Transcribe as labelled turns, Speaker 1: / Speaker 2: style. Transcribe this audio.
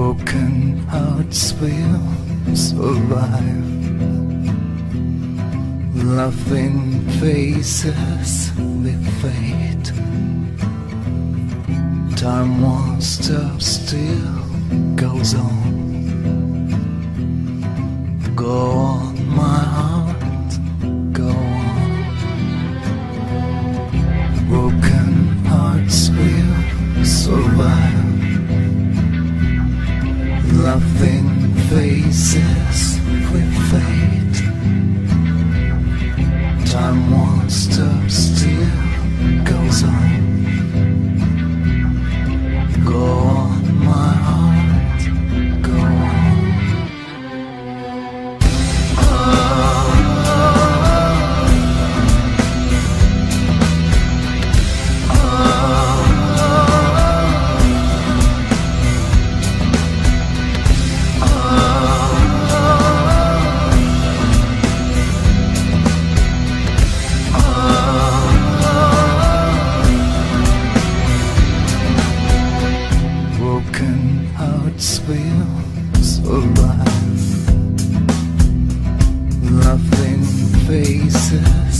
Speaker 1: Broken hearts will survive. Laughing faces with fate. Time won't stop still, goes on. Laughing faces with fate. Survive. Laughing faces